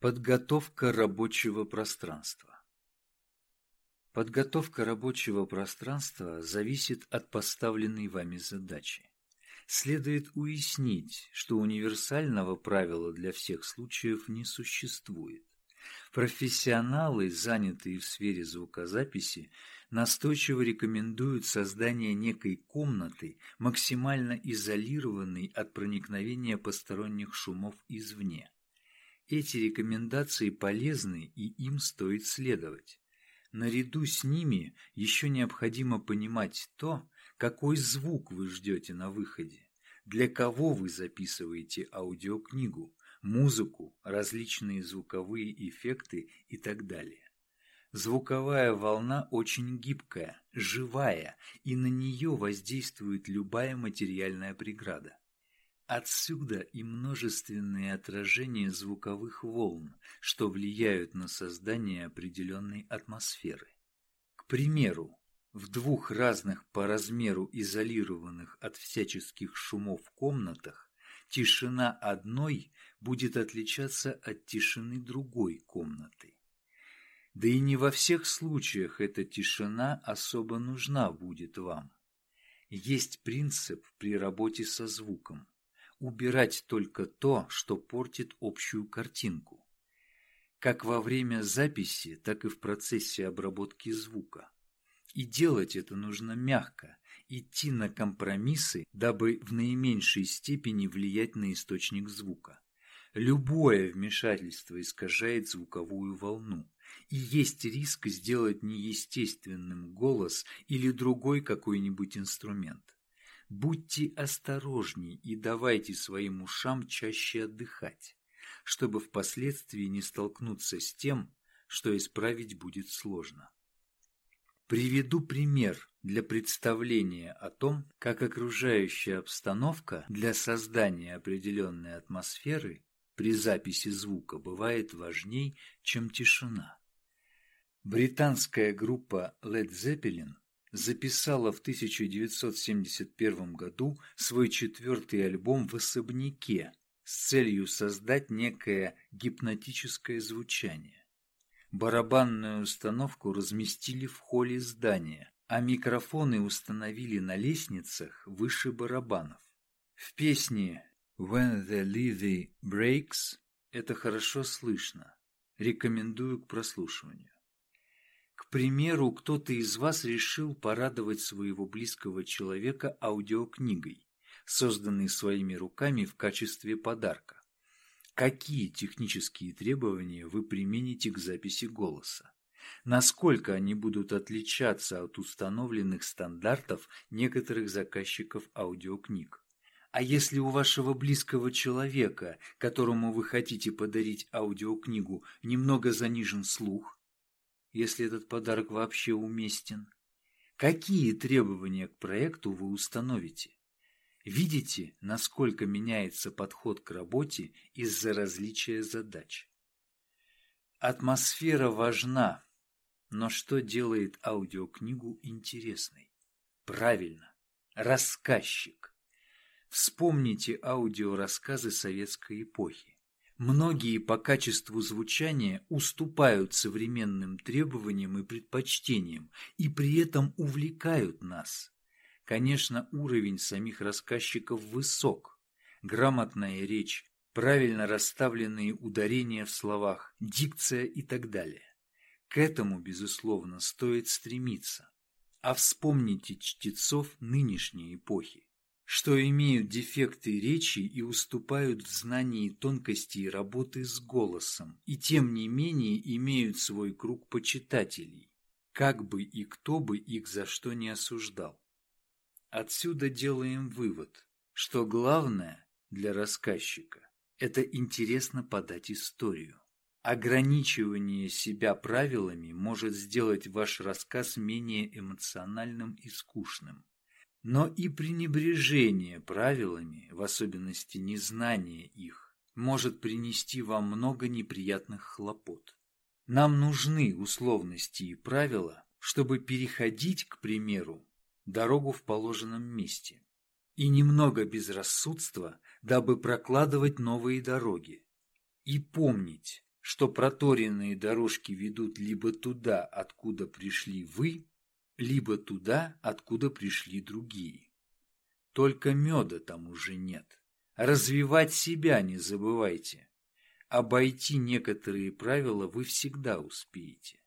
Подготовка рабочего пространства Подготовка рабочего пространства зависит от поставленной вами задачи. Следует уяснить, что универсального правила для всех случаев не существует. Профессионалы, занятые в сфере звукозаписи, настойчиво рекомендуют создание некой комнаты, максимально изолированной от проникновения посторонних шумов извне. Эти рекомендации полезны и им стоит следовать. Наряду с ними еще необходимо понимать то, какой звук вы ждете на выходе, для кого вы записываете аудиокнигу, музыку, различные звуковые эффекты и так далее. Звуковая волна очень гибкая, живая, и на нее воздействует любая материальная преграда. Отсюда и множественные отражения звуковых волн, что влияют на создание определенной атмосферы. К примеру, в двух разных по размеру изолированных от всяческих шумов комнатах тишина одной будет отличаться от тишины другой комнаты. Да и не во всех случаях эта тишина особо нужна будет вам. Есть принцип при работе со звуком убирать только то, что портит общую картинку. Как во время записи, так и в процессе обработки звука. И делать это нужно мягко, идти на компромиссы, дабы в наименьшей степени влиять на источник звука. Любое вмешательство искажает звуковую волну, и есть риск сделать неестественным голос или другой какой-нибудь инструмент. Будьте осторожней и давайте своим ушам чаще отдыхать, чтобы впоследствии не столкнуться с тем, что исправить будет сложно. Приведу пример для представления о том, как окружающая обстановка для создания определенной атмосферы при записи звука бывает важней, чем тишина. Британская группа Led Zeppelin записала в 1971 году свой четвертый альбом в особняке с целью создать некое гипнотическое звучание. Барабанную установку разместили в холле здания, а микрофоны установили на лестницах выше барабанов. В песне «When the Levy Breaks» это хорошо слышно. Рекомендую к прослушиванию. Примеру, кто-то из вас решил порадовать своего близкого человека аудиокнигой, созданной своими руками в качестве подарка. Какие технические требования вы примените к записи голоса? Насколько они будут отличаться от установленных стандартов некоторых заказчиков аудиокниг? А если у вашего близкого человека, которому вы хотите подарить аудиокнигу, немного занижен слух, если этот подарок вообще уместен? Какие требования к проекту вы установите? Видите, насколько меняется подход к работе из-за различия задач? Атмосфера важна, но что делает аудиокнигу интересной? Правильно, рассказчик. Вспомните аудиорассказы советской эпохи. Многие по качеству звучания уступают современным требованиям и предпочтениям и при этом увлекают нас. Конечно, уровень самих рассказчиков высок. Грамотная речь, правильно расставленные ударения в словах, дикция и так далее. К этому, безусловно, стоит стремиться. А вспомните чтецов нынешней эпохи что имеют дефекты речи и уступают в знании тонкостей работы с голосом, и тем не менее имеют свой круг почитателей, как бы и кто бы их за что не осуждал. Отсюда делаем вывод, что главное для рассказчика – это интересно подать историю. Ограничивание себя правилами может сделать ваш рассказ менее эмоциональным и скучным. Но и пренебрежение правилами, в особенности незнание их, может принести вам много неприятных хлопот. Нам нужны условности и правила, чтобы переходить, к примеру, дорогу в положенном месте, и немного безрассудства, дабы прокладывать новые дороги. И помнить, что проторенные дорожки ведут либо туда, откуда пришли вы, либо туда, откуда пришли другие. Только меда там уже нет. Развивать себя не забывайте. Обойти некоторые правила вы всегда успеете.